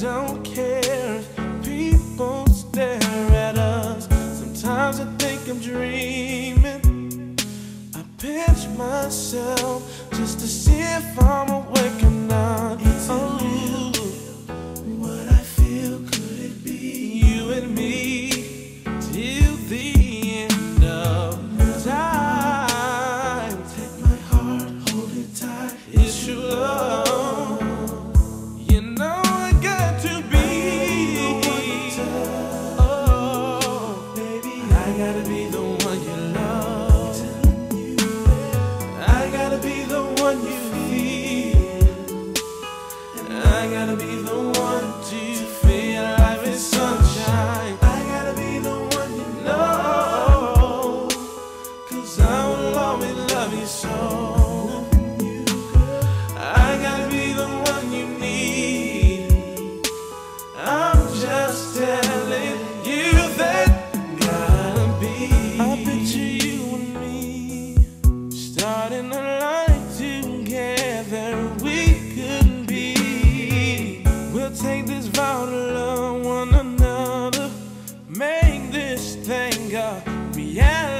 don't care if people stare at us. Sometimes I think I'm dreaming. I pinch myself just to see if I'm awake or not. It's oh, real. What I feel could it be? You and me till the end of time. Take my heart, hold it tight. It's true love. Gotta be the one you love. I gotta be the one you feel. I gotta be the starting a life together. We could be. We'll take this vow to love one another. Make this thing a reality.